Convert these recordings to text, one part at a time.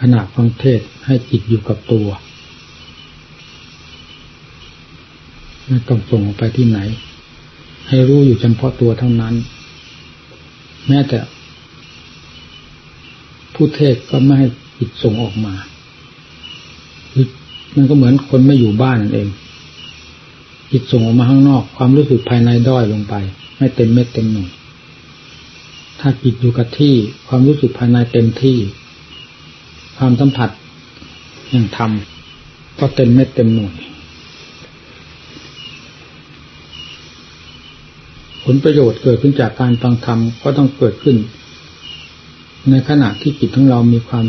ขณะฟังเทศให้จิตอยู่กับตัวไม่ต้องส่งออกไปที่ไหน ให้รู้อยู่เฉพาะตัวเท่านั้น แม้แต่ผู้เทศก็ไม่ให้จิตส่งออกมามันก็เหมือนคนไม่อยู่บ้านนั่นเอง จิตส่งออกมาข้างนอก ความรู้สึกภายในด้อยลงไป ไม่เต็มเม็ดเต็มหน่วยถ้าจิตอยู่กับที่ ความรู้สึกภายในเต็มที่ ความสัมผัสแห่งธรรมก็เต็มเม็ดเต็มหน่วยผลประโยชน์เกิดขึ้นจากการฟังธรรมก็ต้องเกิดขึ้น ในขณะที่จิตของเรามีความ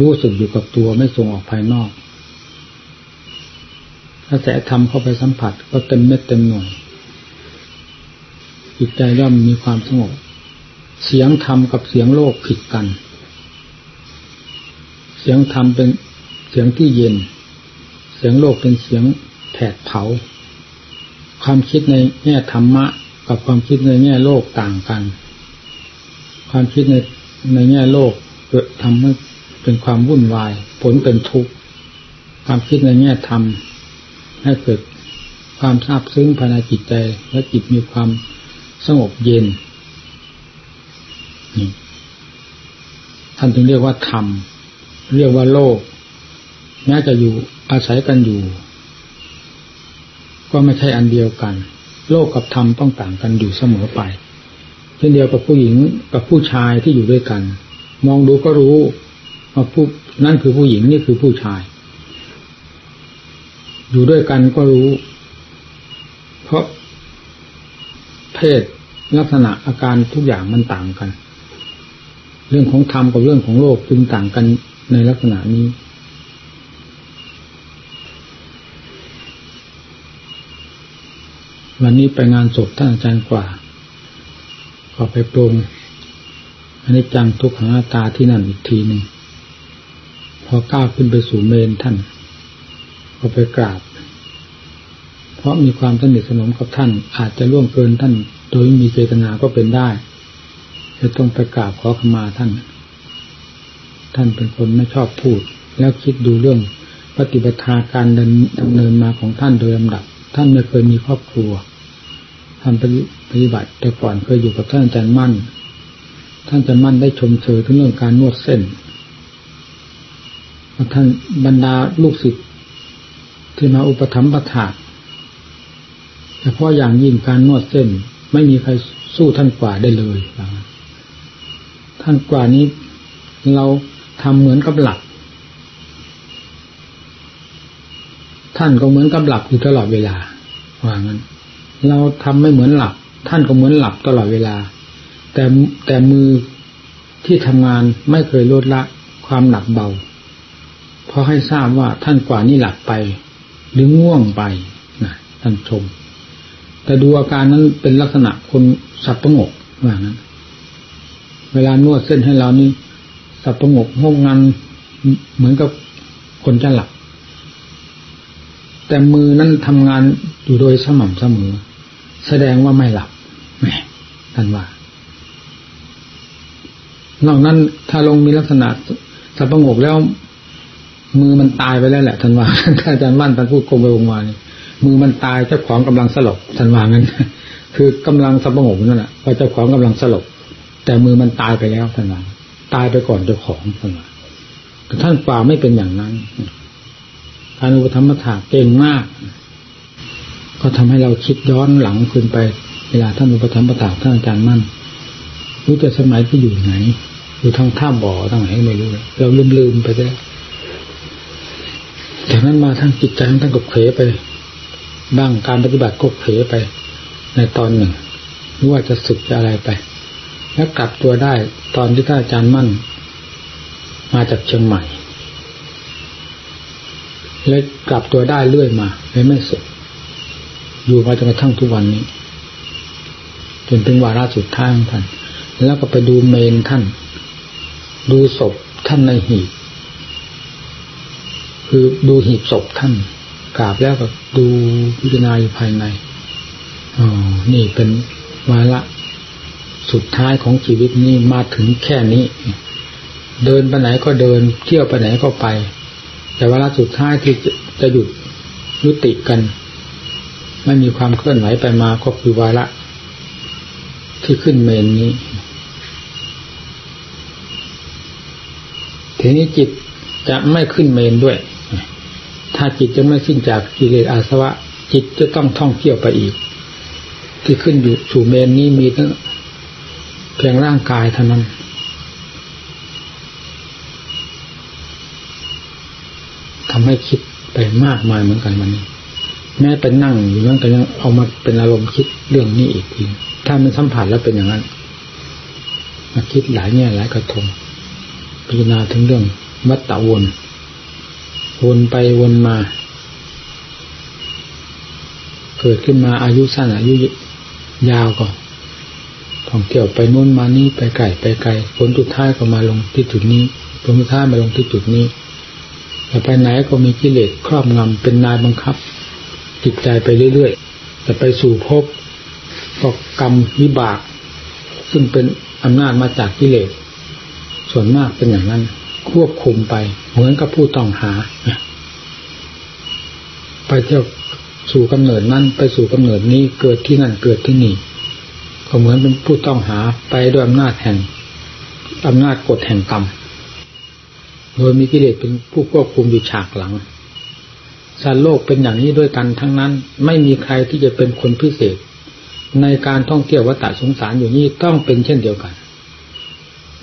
รู้สึกอยู่กับตัวไม่ส่งออกภายนอกกระแสธรรมเข้าไปสัมผัสก็เต็มเม็ดเต็มหน่วย จิตใจย่อมมีความสงบ เสียงธรรมกับเสียงโลกผิดกัน เสียงธรรมเป็นเสียงที่เย็น เสียงโลกเป็นเสียงแผดเผา ความคิดในแง่ธรรมะ กับความคิดในแง่โลกต่างกัน ความคิดในในแง่โลกเกิดทำให้เป็นความวุ่นวาย ผลเป็นทุกข์ความคิดในแง่ธรรมให้เกิดความซาบซึ้งภายในจิตใจ และจิตมีความสงบเย็นนี่ท่านจึงเรียกว่าธรรม เรียกว่าโลกแม้จะอยู่อาศัยกันอยู่ ก็ไม่ใช่อันเดียวกัน โลกกับธรรมต้องต่างกันอยู่เสมอไป เช่นเดียวกับผู้หญิงกับผู้ชายที่อยู่ด้วยกัน มองดูก็รู้ว่าผู้นั่นคือผู้หญิงนี่คือผู้ชาย อยู่ด้วยกันก็รู้ เพราะเพศลักษณะอาการทุกอย่างมันต่างกัน เรื่องของธรรมกับเรื่องของโลกจึงต่างกัน ในลักษณะนี้ วันนี้ไปงานศพท่านอาจารย์กว่าก็ไปปรงอันนี้จังทุกขังตาที่นั่นอีกทีหนึ่งพอก้าวขึ้นไปสู่เมนท่านก็ไปกราบ เพราะมีความสนิทสนมกับท่าน อาจจะล่วงเกินท่าน โดยมีเจตนาก็เป็นได้จะต้องไปกราบขอขมาท่าน ท่านเป็นคนไม่ชอบพูด แล้วคิดดูเรื่องปฏิบัติการดำเนินมาของท่านโดยลำดับ ท่านไม่เคยมีครอบครัวท่านปฏิบัติแต่ก่อนเคยอยู่กับท่านอาจารย์มั่น ท่านอาจารย์มั่นได้ชมเชยถึงเรื่องการนวดเส้นท่านบรรดาลูกศิษย์ที่มาอุปถัมภ์ประถาเฉพาะอย่างยิ่งการนวดเส้น ไม่มีใครสู้ท่านกว่าได้เลย ท่านกว่านี้เรา ทำเหมือนกับหลับท่านก็เหมือนกับหลับอยู่ตลอดเวลาว่างั้น เราทำไม่เหมือนหลับ ท่านก็เหมือนหลับตลอดเวลา แต่แต่มือที่ทำงานไม่เคยลดละความหนักเบา เพราะให้ทราบว่าท่านกว่านี้หลับไป หรือง่วงไปนะท่านชม แต่ดูอาการนั้นเป็นลักษณะคนสับประงกว่านั้น เวลานวดเส้นให้เรานี่ สับประงกงงงันเหมือนกับคนจะหลับ แต่มือนั้นทำงานอยู่โดยสม่ำเสมอ แสดงว่าไม่หลับแหมท่านว่านอกนั้นถ้าลงมีลักษณะสับประงกแล้ว มือมันตายไปแล้วแหละท่านว่าถ้าอาจารย์มั่นท่านพูดโกงไปวงมาเนี่ยมือมันตายเจ้าของกำลังสลบท่านว่างั้น คือกำลังสงบนั่นแหละพอเจ้าของกำลังสลบแต่มือมันตายไปแล้วท่านว่า ตายไปก่อนเจ้าของท่านแต่ท่านกว่าไม่เป็นอย่างนั้นอนุธรรมถาเก่งมาก ก็ทำให้เราคิดย้อนหลังขึ้นไป เวลาท่านอุปธรรมะถาท่านอาจารย์มั่น รู้จะสมัยที่อยู่ไหน อยู่ทางท่าบ่อทางไหนไม่รู้ เราลืมลืมไปแล้วจากนั้นมาทั้งจิตใจทั้งก็เผลไป บ้างการปฏิบัติก็เผลไป ในตอนหนึ่งหรือว่าจะสึกจะอะไรไป แล้วกลับตัวได้ ตอนที่ท่านอาจารย์มั่น มาจากเชียงใหม่ และกลับตัวได้เรื่อยมาเลยไม่สึกอยู่มาจนกระทั่งทุกวันนี้ จนถึงวาระสุดท้ายของท่าน แล้วก็ไปดูเมนท่าน ดูศพท่านในหีบคือดูหีบศพท่านกราบแล้วก็ดูพิจารณาอยู่ภายในอ๋อนี่เป็นวาระ สุดท้ายของชีวิตนี้มาถึงแค่นี้ เดินไปไหนก็เดิน เที่ยวไปไหนก็ไป แต่เวลาสุดท้ายที่จะหยุดยุติกัน ไม่มีความเคลื่อนไหวไปมาก็คือวาระที่ขึ้นเมนนี้ทีนี้จิตจะไม่ขึ้นเมนด้วย ถ้าจิตจะไม่สิ้นจากกิเลสอาสวะ จิตจะต้องท่องเที่ยวไปอีก ที่ขึ้นอยู่สู่เมนนี้มีตั้ง เพียงร่างกายเท่านั้น ทำให้คิดไปมากมายเหมือนกันวันนี้ แม้ไปนั่งอยู่นั่นก็ยังเอามาเป็นอารมณ์คิดเรื่องนี้อีกทีถ้ามันสัมผัสแล้วเป็นอย่างนั้นมาคิดหลายแง่หลายกระทงพิจารณาถึงเรื่องวัฏฏะวนวนไปวนมา เกิดขึ้นมาอายุสั้นอายุยาวก็ ท่องเที่ยวไปนู้นมานี่ไปไกลไปไกลผลสุดท้ายก็มาลงที่จุดนี้ผลสุดท้ายมาลงที่จุดนี้แต่ไปไหนก็มีกิเลสครอบงำเป็นนายบังคับ จิตใจไปเรื่อยๆแต่ไปสู่ภพก็กรรมวิบาก ซึ่งเป็นอำนาจมาจากกิเลส ส่วนมากเป็นอย่างนั้น ควบคุมไป เหมือนกับผู้ต้องหา ไปเที่ยวสู่กำเนิดนั้นไปสู่กำเนิดนี้เกิดที่นั่นเกิดที่นี่ ก็เหมือนเป็นผู้ต้องหาไปด้วยอำนาจแห่งอำนาจกฎแห่งกรรม โดยมีกิเลสเป็นผู้ควบคุมอยู่ฉากหลังสัตว์โลกเป็นอย่างนี้ด้วยกันทั้งนั้น ไม่มีใครที่จะเป็นคนพิเศษ ในการท่องเที่ยววัฏสงสารอยู่นี้ต้องเป็นเช่นเดียวกัน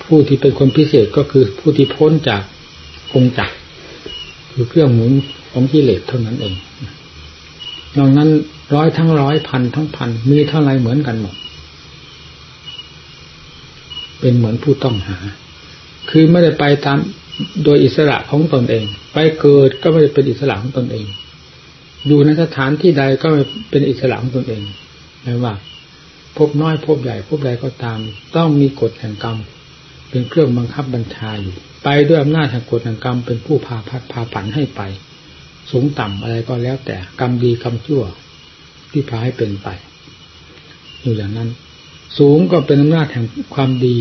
ผู้ที่เป็นคนพิเศษก็คือผู้ที่พ้นจากกงจักรคือเครื่องหมุนของกิเลสเท่านั้นเองนอกนั้นร้อยทั้งร้อยพันทั้งพันมีเท่าไรเหมือนกันหมด เป็นเหมือนผู้ต้องหา คือไม่ได้ไปตามโดยอิสระของตนเอง ไปเกิดก็ไม่ได้เป็นอิสระของตนเอง อยู่ในสถานที่ใดก็เป็นอิสระของตนเองไม่ว่า พบน้อยพบใหญ่พบใดก็ตาม ต้องมีกฎแห่งกรรม เป็นเครื่องบังคับบัญชาอยู่ ไปด้วยอำนาจแห่งกฎแห่งกรรมเป็นผู้พาพัดพาผันให้ไป สูงต่ำอะไรก็แล้วแต่กรรมดีกรรมชั่วที่พาให้เป็นไป อยู่อย่างนั้น สูงก็เป็นอำนาจแห่งความดี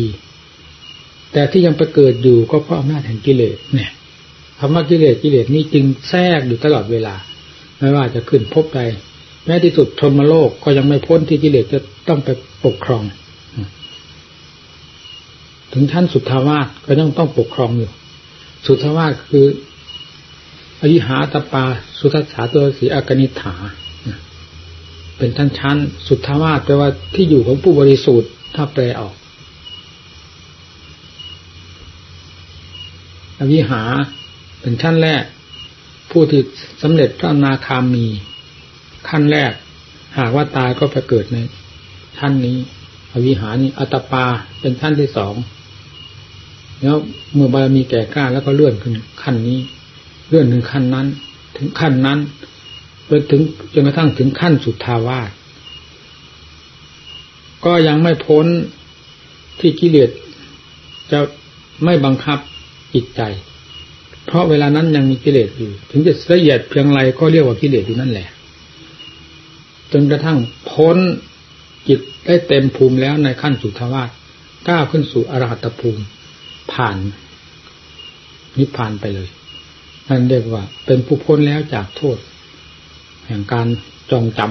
แต่ที่ยังไปเกิดอยู่ก็เพราะอำนาจแห่งกิเลสเนี่ยคำว่ากิเลสกิเลสนี้จึงแทรกอยู่ตลอดเวลา ไม่ว่าจะขึ้นพบใดแม้ที่สุดทรมโลกก็ยังไม่พ้นที่กิเลสจะต้องไปปกครอง ถึงชั้นสุทธาวาสก็ยังต้องปกครองอยู่ สุทธาวาสคืออิหาตปา สุทัสสาตัวสีอากนิฐา เป็นชั้นชั้นสุทธาวาสแปลว่าที่อยู่ของผู้บริสุทธิ์ถ้าแปลออกอวิหาเป็นชั้นแรก ผู้ที่สำเร็จพระนาคามี ขั้นแรก หากว่าตายก็ไปเกิดในชั้นนี้อวิหานี้อัตปาเป็นชั้นที่สองแล้วเมื่อบารมีแก่กล้าแล้วก็เลื่อนขึ้นขั้นนี้ เลื่อนถึงขั้นนั้น ถึงขั้นนั้น ไปถึงจนกระทั่งถึงขั้นสุดทาวาสก็ยังไม่พ้นที่กิเลสจะไม่บังคับจิตใจ เพราะเวลานั้นยังมีกิเลสอยู่ ถึงจะละเอียดเพียงไรก็เรียกว่ากิเลสอยู่นั่นแหละ จนกระทั่งพ้นจิตได้เต็มภูมิแล้วในขั้นสุทวาสก้าวขึ้นสู่อรหัตภูมิผ่านนิพพานไปเลยนั่นเรียกว่า เป็นผู้พ้นแล้วจากโทษ แห่งการจองจำ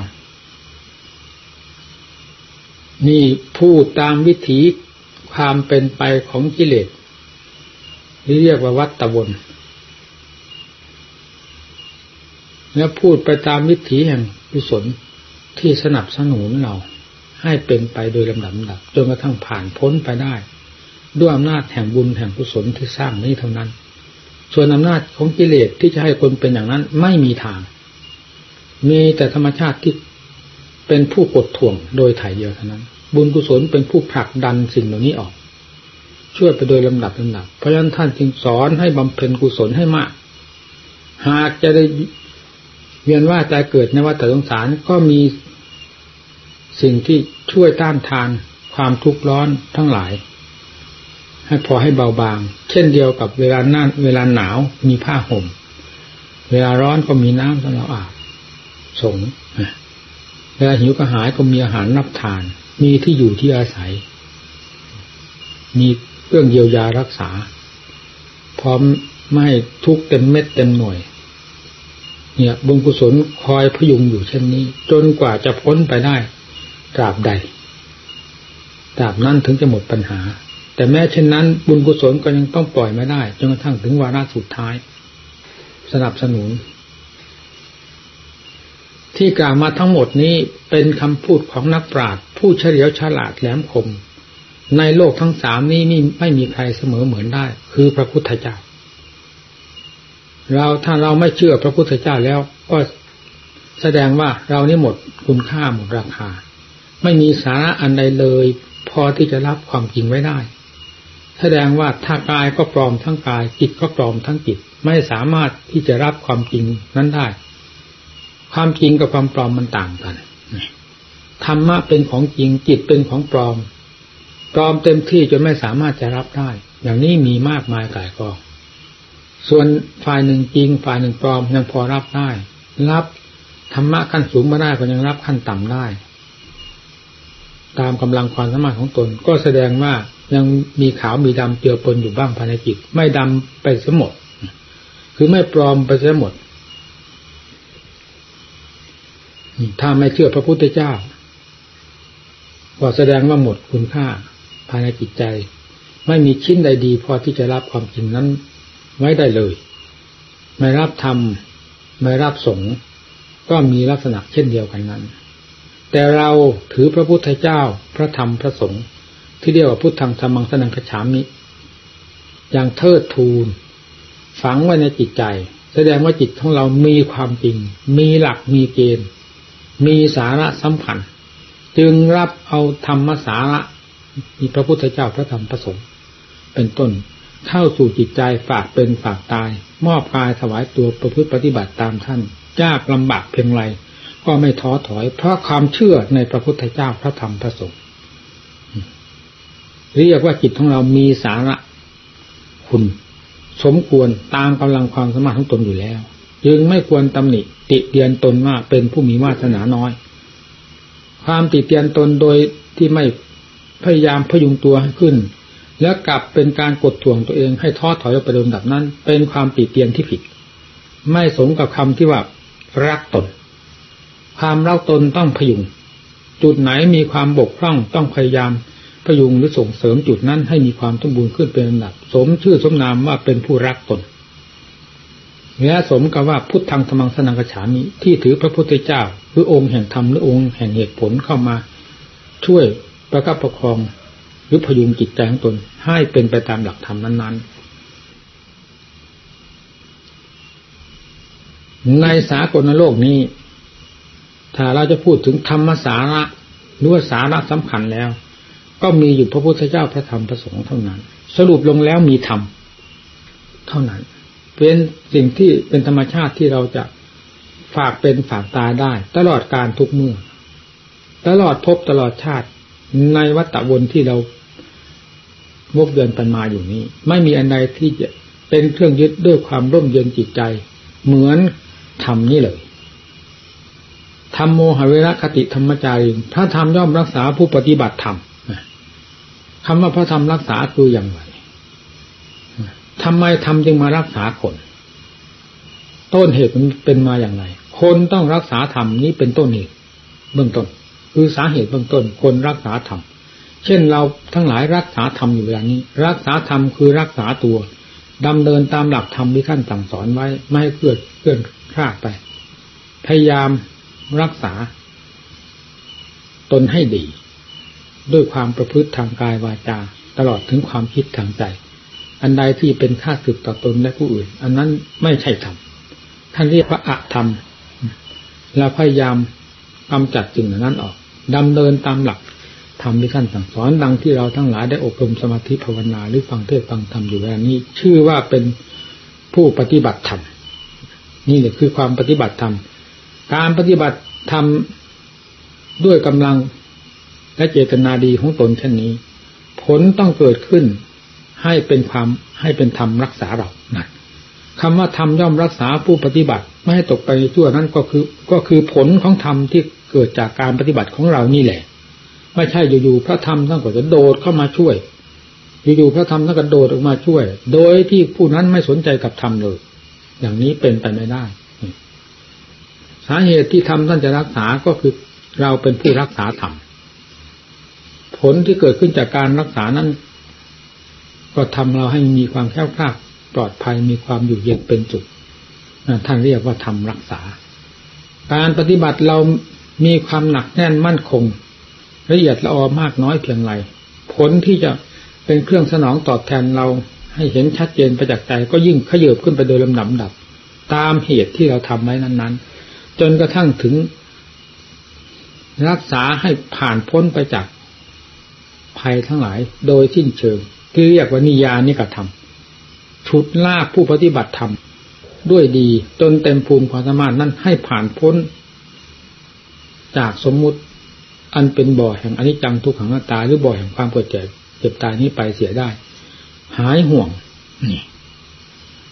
นี่พูดตามวิถีความเป็นไปของกิเลสนี่เรียกว่าวัตตะวนแล้วพูดไปตามวิถีแห่งกุศลที่สนับสนุนเราให้เป็นไปโดยลำดับดับจนกระทั่งผ่านพ้นไปได้ ด้วยอำนาจแห่งบุญแห่งกุศลที่สร้างนี้เท่านั้น ส่วนอำนาจของกิเลสที่จะให้คนเป็นอย่างนั้นไม่มีทาง มีแต่ธรรมชาติที่เป็นผู้กดถ่วงโดยถ่ายเดียวเท่านั้น บุญกุศลเป็นผู้ผลักดันสิ่งเหล่านี้ออก ช่วยไปโดยลำดับลำดับเพราะฉะนั้นท่านจึงสอนให้บำเพ็ญกุศลให้มาก หากจะได้เวียนว่าใจเกิดในวัฏสงสารก็มีสิ่งที่ช่วยต้านทานความทุกข์ร้อนทั้งหลาย ให้พอให้เบาบาง เช่นเดียวกับเวลาหน้าเวลาหนาวมีผ้าห่ม เวลาร้อนก็มีน้ำสำหรับอาบ สงเวลาหิวกระหายก็มีอาหารนับทาน มีที่อยู่ที่อาศัย มีเครื่องเยียวยารักษา พร้อมไม่ทุกเต็มเม็ดเต็มหน่วย เนี่ยบุญกุศลคอยพยุงอยู่เช่นนี้ จนกว่าจะพ้นไปได้ตราบใดตราบนั้นถึงจะหมดปัญหา แต่แม้เช่นนั้น บุญกุศลก็ยังต้องปล่อยไม่ได้จนกระทั่งถึงวาระสุดท้าย สนับสนุน ที่กล่าวมาทั้งหมดนี้เป็นคำพูดของนักปราชญ์ผู้เฉลียวฉลาดแหลมคม ในโลกทั้งสามนี้มีไม่มีใครเสมอเหมือนได้ คือพระพุทธเจ้า เราถ้าเราไม่เชื่อพระพุทธเจ้าแล้ว ก็แสดงว่าเรานี่หมดคุณค่าหมดราคา ไม่มีสาระอันใดเลย พอที่จะรับความจริงไว้ได้ แสดงว่าถ้ากายก็ปลอมทั้งกายจิตก็ปลอมทั้งจิตไม่สามารถที่จะรับความจริงนั้นได้ ความจริงกับความปลอมมันต่างกันธรรมะเป็นของจริงจิตเป็นของปลอม ปลอมเต็มที่จนไม่สามารถจะรับได้ อย่างนี้มีมากมายกายกองส่วนฝ่ายหนึ่งจริง ฝ่ายหนึ่งปลอมยังพอรับได้ รับธรรมะขั้นสูงมาได้ก็ยังรับขั้นต่ำได้ ตามกำลังความสามารถของตน ก็แสดงว่ายังมีขาวมีดำเจือปนอยู่บ้างภายในจิต ไม่ดำไปเสียหมด คือไม่ปลอมไปเสียหมด ถ้าไม่เชื่อพระพุทธเจ้าก็แสดงว่าหมดคุณค่าภายในจิตใจ ไม่มีชิ้นใดดีพอที่จะรับความจริงนั้นไว้ได้เลย ไม่รับธรรมไม่รับสงฆ์ก็มีลักษณะเช่นเดียวกันนั้น แต่เราถือพระพุทธเจ้าพระธรรมพระสงฆ์ที่เรียกว่าพุทธังธรรมังสนังขฉามิ อย่างเทิดทูน ฝังไว้ในจิตใจ แสดงว่าจิตของเรามีความจริง มีหลักมีเกณฑ์ มีสาระสำคัญ จึงรับเอาธรรมสาระมีพระพุทธเจ้าพระธรรมพระสงฆ์เป็นต้นเข้าสู่จิตใจฝากเป็นฝากตาย มอบกายถวายตัวประพฤติปฏิบัติตามท่านยากลำบากเพียงไรก็ไม่ท้อถอย เพราะความเชื่อในพระพุทธเจ้าพระธรรมพระสงฆ์เรียกว่าจิตของเรามีสาระคุณ สมควรตามกำลังความสามารถของตนอยู่แล้ว จึงไม่ควรตำหนิ ติเตียนตนว่าเป็นผู้มีวาสนาน้อย ความติเตียนตนโดยที่ไม่พยายามพยุงตัวให้ขึ้น แล้วกลับเป็นการกดท่วงตัวเองให้ท้อถอยไปโดยดับนั้น เป็นความติเตียนที่ผิด ไม่สมกับคำที่ว่ารักตน ความเล่าตนต้องพยุง จุดไหนมีความบกพร่องต้องพยายามพยุงหรือส่งเสริมจุดนั้นให้มีความสมบูรณ์ขึ้นเป็นลำดับ สมชื่อสมนามว่าเป็นผู้รักตน และสมกับว่าพุทธังธรรมังสนังกฉามิที่ถือพระพุทธเจ้าหรือองค์แห่งธรรมหรือองค์แห่งเหตุผลเข้ามา ช่วยประคับประคองหรือพยุงจิตใจของตนให้เป็นไปตามหลักธรรมนั้นๆ ในสากลโลกนี้ ถ้าเราจะพูดถึงธรรมสาระหรือว่าสาระสำคัญแล้ว ก็มีอยู่พระพุทธเจ้าพระธรรมพระสงฆ์เท่านั้น สรุปลงแล้วมีธรรมเท่านั้น เป็นสิ่งที่เป็นธรรมชาติที่เราจะฝากเป็นฝากตาได้ ตลอดการทุกเมื่อ ตลอดพบตลอดชาติในวัฏวนที่เราวกเดินปันมาอยู่นี้ ไม่มีอันใดที่จะเป็นเครื่องยึดด้วยความร่มเย็นจิตใจ เหมือนธรรมนี้เลยธรรมโมหเวรคติธรรมจารีพระธรรมย่อมรักษาผู้ปฏิบัติธรรมคำว่าพระธรรมรักษาคืออย่างไร ทำไมธรรมจึงมารักษาคน ต้นเหตุมันเป็นมาอย่างไร คนต้องรักษาธรรมนี้เป็นต้นเหตุเบื้องต้นคือสาเหตุเบื้องต้น คนรักษาธรรมเช่นเราทั้งหลายรักษาธรรมอยู่อย่างนี้ รักษาธรรมคือรักษาตัวดำเนินตามหลักธรรมที่ท่านสั่งสอนไว้ ไม่ให้เคลื่อนเคลื่อนคลาดไป พยายามรักษา ตนให้ดี ด้วยความประพฤติทางกายวาจา ตลอดถึงความคิดทางใจ อันใดที่เป็นค่าสึกต่อตนและผู้อื่น อันนั้นไม่ใช่ธรรมท่านเรียกว่าอะธรรมเราพยายามกำจัดสิ่งเหล่านั้นออกดำเนินตามหลักธรรมที่ท่านสั่งสอนดังที่เราทั้งหลายได้อบรมสมาธิภาวนาหรือฟังเทศฟังธรรมอยู่แล้วนี้ ชื่อว่าเป็นผู้ปฏิบัติธรรมนี่แหละคือความปฏิบัติธรรมการปฏิบัติทำด้วยกำลังและเจตนาดีของตนเช่นนี้ ผลต้องเกิดขึ้น ให้เป็นความให้เป็นธรรมรักษาเรานะคำว่าธรรมย่อมรักษาผู้ปฏิบัติ ไม่ให้ตกไปชั่วนั้นก็คือ ก็คือผลของธรรมที่เกิดจากการปฏิบัติของเรานี่แหละ ไม่ใช่อยู่ๆพระธรรมทั้งกว่าจะโดดเข้ามาช่วย อยู่ๆพระธรรมท่านกระโดดออกมาช่วย โดยที่ผู้นั้นไม่สนใจกับธรรมเลย อย่างนี้เป็นไปไม่ได้สาเหตุที่ทำท่านจะรักษาก็คือเราเป็นผู้รักษาธรรมผลที่เกิดขึ้นจากการรักษานั้น ก็ทำเราให้มีความแข็งแกร่งปลอดภัยมีความอยู่เย็นเป็นจุดท่านเรียกว่าทำรักษา การปฏิบัติเรามีความหนักแน่นมั่นคง ละเอียดละออมากน้อยเพียงไรผลที่จะเป็นเครื่องสนองตอบแทนเราให้เห็นชัดเจนประจักษ์ใจ ก็ยิ่งขยืบขึ้นไปโดยลำดับดับ ตามเหตุที่เราทำไว้นั้นๆ จนกระทั่งถึง รักษาให้ผ่านพ้นไปจากภัยทั้งหลายโดยสิ้นเชิง ที่เรียกว่านิยานิกระทำชุดลากผู้ปฏิบัติธรรมด้วยดีจนเต็มภูมิความสามารถนั้นให้ผ่านพ้น จากสมมุติอันเป็นบ่อแห่งอนิจจังทุกขังตาหรือบ่อแห่งความเกิดเจ็บเจ็บตายนี้ไปเสียได้ หายห่วงนี่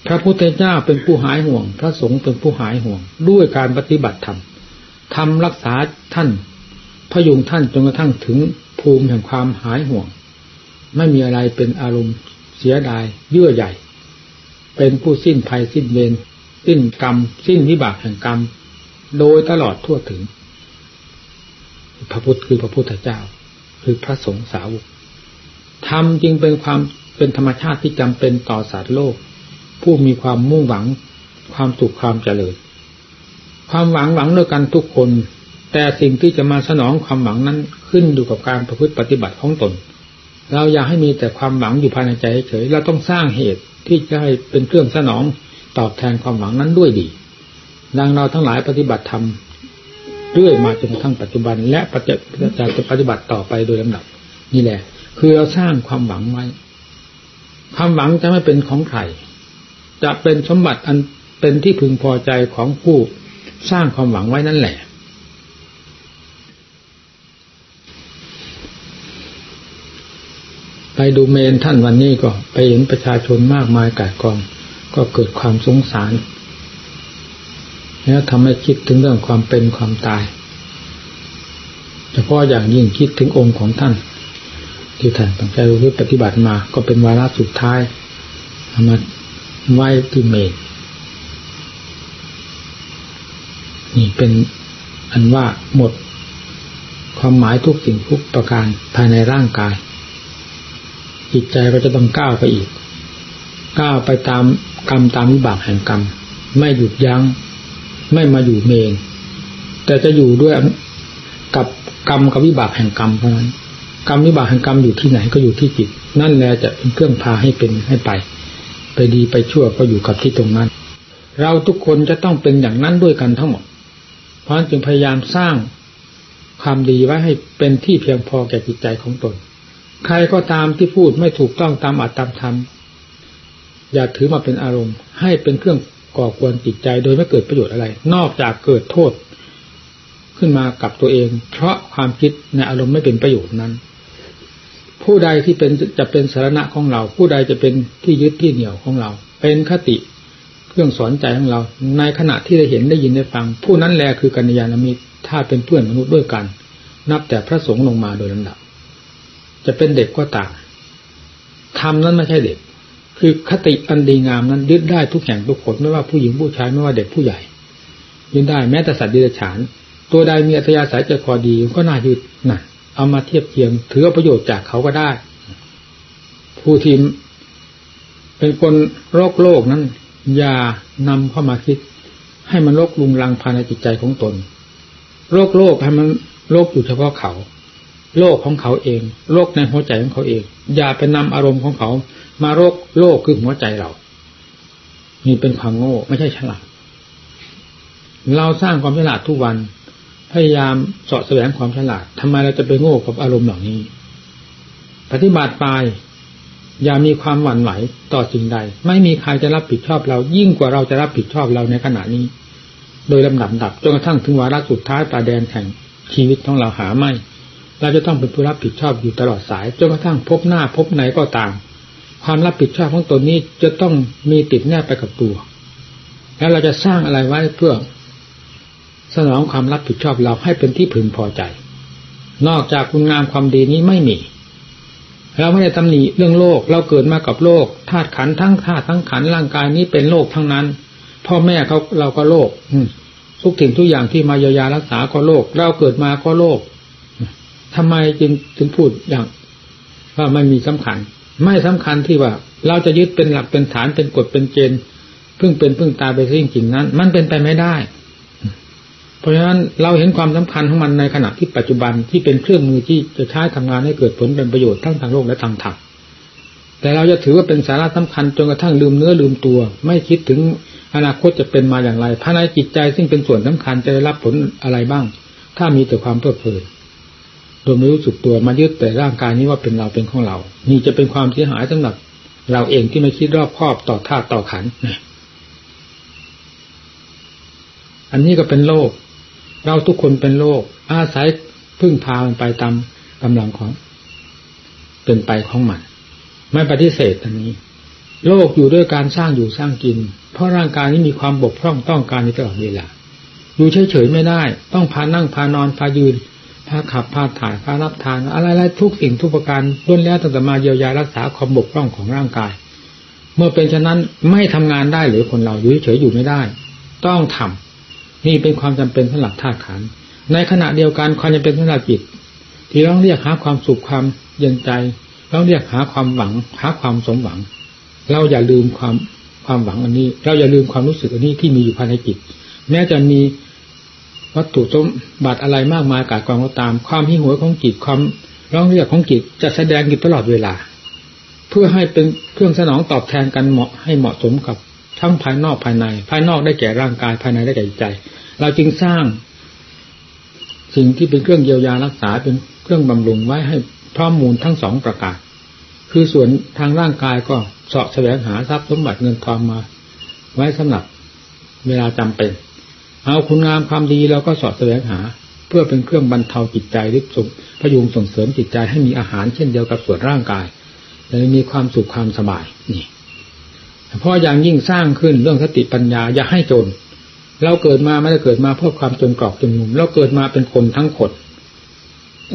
พระพุทธเจ้าเป็นผู้หายห่วง พระสงฆ์เป็นผู้หายห่วง ด้วยการปฏิบัติธรรมทำรักษาท่านพยุงท่านจนกระทั่งถึงภูมิแห่งความหายห่วง ไม่มีอะไรเป็นอารมณ์เสียดายเยื่อใหญ่ เป็นผู้สิ้นภัยสิ้นเวรสิ้นกรรม สิ้นวิบากแห่งกรรม โดยตลอดทั่วถึง พระพุทธคือพระพุทธเจ้า คือพระสงฆ์สาวกธรรมจึงเป็นความเป็นธรรมชาติที่จำเป็นต่อสัตว์โลก ผู้มีความมุ่งหวัง ความสุขความเจริญ ความหวังหวังด้วยกันทุกคน แต่สิ่งที่จะมาสนองความหวังนั้นขึ้นอยู่กับการประพฤติปฏิบัติของตน เราอยากให้มีแต่ความหวังอยู่ภายในใจเฉยเราต้องสร้างเหตุที่จะให้เป็นเครื่องสนองตอบแทนความหวังนั้นด้วยดี ดังเราทั้งหลายปฏิบัติธรรมเรื่อยมาจนกระทั่งปัจจุบัน และปฏิจะจะปฏิบัติต่อไปโดยลำดับ นี่แหละ คือเราสร้างความหวังไว้ ความหวังจะไม่เป็นของใครจะเป็นสมบัติอันเป็นที่พึงพอใจของผู้สร้างความหวังไว้นั่นแหละ ไปดูเมนท่านวันนี้ก็ไปเห็นประชาชนมากมายกายกอง ก็เกิดความสงสารแล้วทำให้คิดถึงเรื่องความเป็นความตายเฉพาะอย่างยิ่งคิดถึงองค์ของท่าน ที่ท่านตั้งใจรู้ปฏิบัติมาก็เป็นวาระสุดท้ายมาไหว้ที่เมตนี่เป็นอันว่าหมด ความหมายทุกสิ่งทุกประการภายในร่างกาย จิตใจก็จะต้องก้าวไปอีก ก้าวไปตามกรรมตามวิบากแห่งกรรม ไม่หยุดยัง้ง ไม่มาอยู่เมนแต่จะอยู่ด้วยกับกรรมกับวิบากแห่งกรรมเท่านั้นกรรมวิบากแห่งกรรมอยู่ที่ไหนก็อยู่ที่จิต นั่นแหละจะเป็นเครื่องพาให้เป็นให้ไป ไปดีไปชั่วก็อยู่กับที่ตรงนั้น เราทุกคนจะต้องเป็นอย่างนั้นด้วยกันทั้งหมด เพราะฉะนั้นจึงพยายามสร้างความดีไว้ให้เป็นที่เพียงพอแก่จิตใจของตน ใครก็ตามที่พูดไม่ถูกต้องตามอัตตามธรรมอย่าถือมาเป็นอารมณ์ ให้เป็นเครื่องก่อควรจิตใจโดยไม่เกิดประโยชน์อะไร นอกจากเกิดโทษ ขึ้นมากับตัวเอง เพราะความคิดในอารมณ์ไม่เป็นประโยชน์นั้น ผู้ใดที่เป็นจะเป็นสาระของเรา ผู้ใดจะเป็นที่ยึดที่เหนี่ยวของเรา เป็นคติเครื่องสอนใจของเรา ในขณะที่ได้เห็นได้ยินได้ฟัง ผู้นั้นแลคือกัญญาณมิตรถ้าเป็นเพื่อนมนุษย์ด้วยกัน นับแต่พระสงฆ์ลงมาโดยลำดับ จะเป็นเด็กก็ตามทำนั้นไม่ใช่เด็ก คือคติอันดีงามนั้นยึดได้ทุกแห่งทุกคนไม่ว่าผู้หญิงผู้ชายไม่ว่าเด็กผู้ใหญ่ยึดได้แม้แต่สัตว์ดิบฉานตัวใดมีอัตยาสายจะพอดีก็น่ายึดน่ะเอามาเทียบเทียงถือประโยชน์จากเขาก็ได้ ผู้ทีมเป็นคนโรคโลกนั้น อย่านำเข้ามาคิด ให้มันโรคลุงลังภายในจิตใจของตน โรคโลกให้มันโรคอยู่เฉพาะเขา โลกของเขาเองโรคในหัวใจของเขาเอง อย่าไปนำอารมณ์ของเขา มาโรคโลกคือหัวใจเรานี่เป็นความโง่ไม่ใช่ฉลาด เราสร้างความฉลาดทุกวัน พยายามเสาะแสวงความฉลาดทำไมเราจะไปโง่กับอารมณ์เหล่านี้ ปฏิบัติไปอย่ามีความหวั่นไหวต่อสิ่งใด ไม่มีใครจะรับผิดชอบเรา ยิ่งกว่าเราจะรับผิดชอบเราในขณะนี้ โดยลำดับดับจนกระทั่งถึงวาระสุดท้ายปลาแดนแห่งชีวิตของเราหาไม่ เราจะต้องเป็นผู้รับผิดชอบอยู่ตลอดสายจนกระทั่งพบหน้าพบไหนก็ตาม ความรับผิดชอบของตนนี้จะต้องมีติดแนบไปกับตัว แล้วเราจะสร้างอะไรไว้เพื่อ สนองความรับผิดชอบเราให้เป็นที่พึงพอใจ นอกจากคุณงามความดีนี้ไม่มีเราไม่ได้ตำหนิเรื่องโลก เราเกิดมากับโลกธาตุขันทั้งธาตุทั้งขันร่างกายนี้เป็นโลกทั้งนั้น พ่อแม่เขาเราก็โลกทุกสิ่งทุกอย่างที่มาเยียวยารักษาก็โลก เราเกิดมาก็โลก ทำไมจึงถึงพูดอย่างว่าไม่มีสำคัญ ไม่สำคัญที่ว่า เราจะยึดเป็นหลักเป็นฐานเป็นกฎเป็นเกณฑ์พึ่งเป็นพึ่งตาไปสิ่งจริงนั้น มันเป็นไปไม่ได้ เพราะฉะนั้นเราเห็นความสำคัญของมันในขณะที่ปัจจุบันที่เป็นเครื่องมือที่จะใช้ทำงานให้เกิดผลเป็นประโยชน์ทั้งทางโลกและทางธรรมแต่เราจะถือว่าเป็นสาระสำคัญจนกระทั่งลืมเนื้อลืมตัว ไม่คิดถึงอนาคตจะเป็นมาอย่างไรภายในจิตใจซึ่งเป็นส่วนสำคัญจะได้รับผลอะไรบ้าง ถ้ามีแต่ความเพลิดเพลิน โดยไม่รู้สึกตัวมายึดแต่ร่างกายนี้ว่าเป็นเราเป็นของเรา นี่จะเป็นความเสียหายสำหรับ เราเองที่ไม่คิดรอบครอบต่อธาตุต่อขันนะอันนี้ก็เป็นโลก เราทุกคนเป็นโลก อาศัยพึ่งพามันไปตามกำลังของ เป็นไปของมันไม่ปฏิเสธอันนี้ โลกอยู่ด้วยการสร้างอยู่สร้างกิน เพราะร่างกายนี้มีความบกพร่องต้องการในตลอดเวลาอยู่เฉยๆไม่ได้ ต้องพานั่งพานอนพายืน พาขับพาถ่ายพารับทาน อะไรๆทุกสิ่งทุกประการล้วนแล้วตั้งแต่มาเยียวยารักษาความบกพร่องของร่างกาย เมื่อเป็นฉะนั้นไม่ทำงานได้หรือคนเราอยู่เฉยอยู่ไม่ได้ ต้องทำนี่เป็นความจำเป็นสำหรับธาตุขันในขณะเดียวกันความจำเป็นสำหรับจิตที่ต้องเรียกหาความสุขความเย็นใจต้องเรียกหาความหวังหาความสมหวัง เราอย่าลืมความความหวังอันนี้ เราอย่าลืมความรู้สึกอันนี้ที่มีอยู่ภายในจิต แม้จะมี วัตถุสมบัติอะไรมากมายกายกองก็ตาม ความหิ้งหัวของจิตความร้องเรียกของจิตจะแสดงอยู่ตลอดเวลา เพื่อให้เป็นเครื่องสนองตอบแทนกันเหมาะให้เหมาะสมกับทั้งภายนอกภายใน ภายนอกได้แก่ร่างกายภายในได้แก่ใจ เราจึงสร้าง สิ่งที่เป็นเครื่องเยียวยารักษาเป็นเครื่องบำรุงไว้ให้พร้อมมูลทั้งสองประการ คือส่วนทางร่างกายก็เสาะแสวงหาทรัพย์สมบัติเงินทองมา ไว้สำหรับเวลาจำเป็น เอาคุณงามความดีเราก็สอดแสวงหา เพื่อเป็นเครื่องบรรเทาจิตใจหรือส่งพยุงส่งเสริมจิตใจให้มีอาหารเช่นเดียวกับส่วนร่างกายเลยมีความสุขความสบายนี่เพราะอย่างยิ่งสร้างขึ้นเรื่องสติปัญญาอย่าให้จน เราเกิดมาไม่ได้เกิดมาเพื่อความจนกรอกจนมุมเราเกิดมาเป็นคนทั้งคน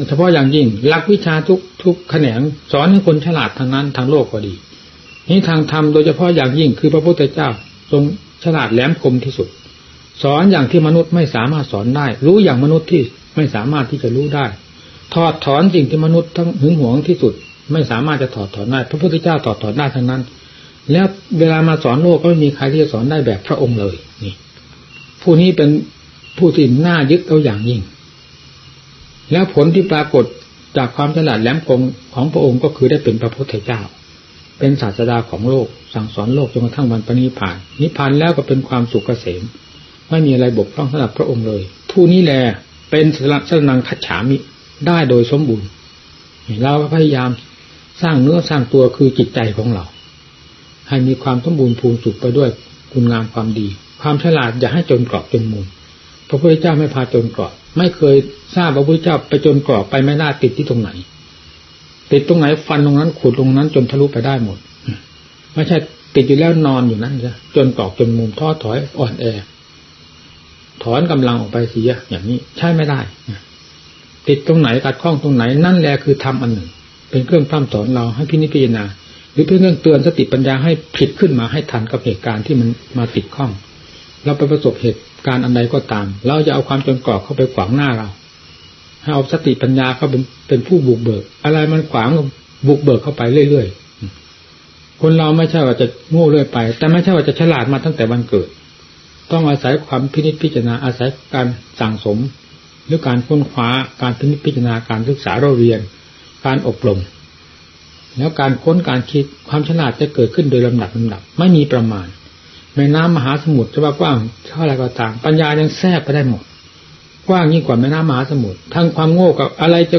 เฉพาะอย่างยิ่งหลักวิชาทุกทุกแขนงสอนให้คนฉลาดทางนั้นทางโลกก็ดีนี่ทางธรรมโดยเฉพาะอย่างยิ่งคือพระพุทธเจ้าทรงฉลาดแหลมคมที่สุด สอนอย่างที่มนุษย์ไม่สามารถสอนได้ รู้อย่างมนุษย์ที่ไม่สามารถที่จะรู้ได้ ถอดถอนสิ่งที่มนุษย์ทั้งหึงหวงที่สุด ไม่สามารถจะถอดถอนได้ พระพุทธเจ้าถอดถอนได้ทั้งนั้น แล้วเวลามาสอนโลกก็ไม่มีใครที่จะสอนได้แบบพระองค์เลยนี่ ผู้นี้เป็นผู้ที่น่ายึดเอาอย่างยิ่ง แล้วผลที่ปรากฏจากความฉลาดแหลมคมของพระองค์ก็คือได้เป็นพระพุทธเจ้า เป็นศาสดาของโลก สั่งสอนโลกจนกระทั่งวันปณิพาน นิพพานแล้วก็เป็นความสุขเกษม ไม่มีอะไรบกพร่องสำหรับพระองค์เลย ผู้นี้แหละเป็นสสนังคัจฉามิได้โดยสมบูรณ์เราพยายามสร้างเนื้อสร้างตัวคือจิตใจของเรา ให้มีความสมบูรณ์ภูมิสุขไปด้วยคุณงามความดี ความฉลาดอย่าให้จนกรอบจนมุมพระพุทธเจ้าไม่พาจนกรอบ ไม่เคยทราบว่าพระเจ้าไปจนกรอบไปไม่น่าติดที่ตรงไหน ติดตรงไหนฟันตรงนั้นขูดตรงนั้นจนทะลุไปได้หมดไม่ใช่ติดอยู่แล้วนอนอยู่นั่นจ้ะจนกรอบจนมุมท้อถอยอ่อนแอ ถอนกำลังออกไปเสียอย่างนี้ใช่ไม่ได้ติดตรงไหนกัดข้องตรงไหน นั่นแหละคือทำอันหนึ่ง เป็นเครื่องพร่ำสอนเราให้พินิจพิจารณาหรือเพื่อเรื่องเตือนสติปัญญาให้ผิดขึ้นมาให้ทันกับเหตุการณ์ที่มันมาติดข้อง เราไปประสบเหตุการณ์อันใดก็ตาม เราจะเอาความจนกรอบเข้าไปขวางหน้าเราให้เอาสติปัญญาเข้าเป็นเป็นผู้บุกเบิก อะไรมันขวางบุกเบิกเข้าไปเรื่อยๆคนเราไม่ใช่ว่าจะโง่เรื่อยไป แต่ไม่ใช่ว่าจะฉลาดมาตั้งแต่วันเกิด ต้องอาศัยความพินิจพิจารณาอาศัยการสั่งสม หรือการค้นคว้าการพินิจพิจารณาการศึกษาเราเรียน การอบรม แล้วการค้นการคิดความฉลาดจะเกิดขึ้นโดยลำดับลำดับ ไม่มีประมาณแม่น้ำมหาสมุทรจะว่ากว้างเท่าไรก็ตามปัญญายังแทรกไปได้หมด กว้างยิ่งกว่าแม่น้ำมหาสมุทรทั้งความโง่กับอะไรจะ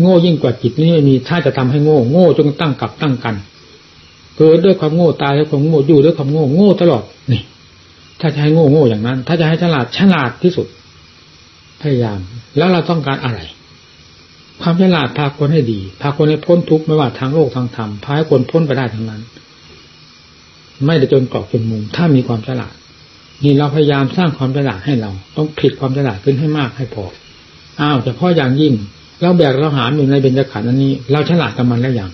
โง่ยิ่งกว่าจิตนี่ไม่มีถ้าจะทำให้โง่โง่จนตั้งกับตั้งกันเกิดด้วยความโง่ตายด้วยความโง่อยู่ด้วยความโง่โง่ตลอดนี่ ถ้าจะให้โง่โง่อย่างนั้น ถ้าจะให้ฉลาดฉลาดที่สุด พยายาม แล้วเราต้องการอะไร ความฉลาดพาคนให้ดี พาคนให้พ้นทุกข์ไม่ว่าทางโลกทางธรรมพาให้คนพ้นไปได้ทั้งนั้น ไม่ได้จนกรอบจนมุม ถ้ามีความฉลาดนี่เราพยายามสร้างความฉลาดให้เรา ต้องผิดความฉลาดขึ้นให้มากให้พออ้าวแต่พ่ออย่างยิ่งเราแบกเราหามอยู่ในเบญจขันธ์อันนี้ เราฉลาดกับมันแล้วอย่าง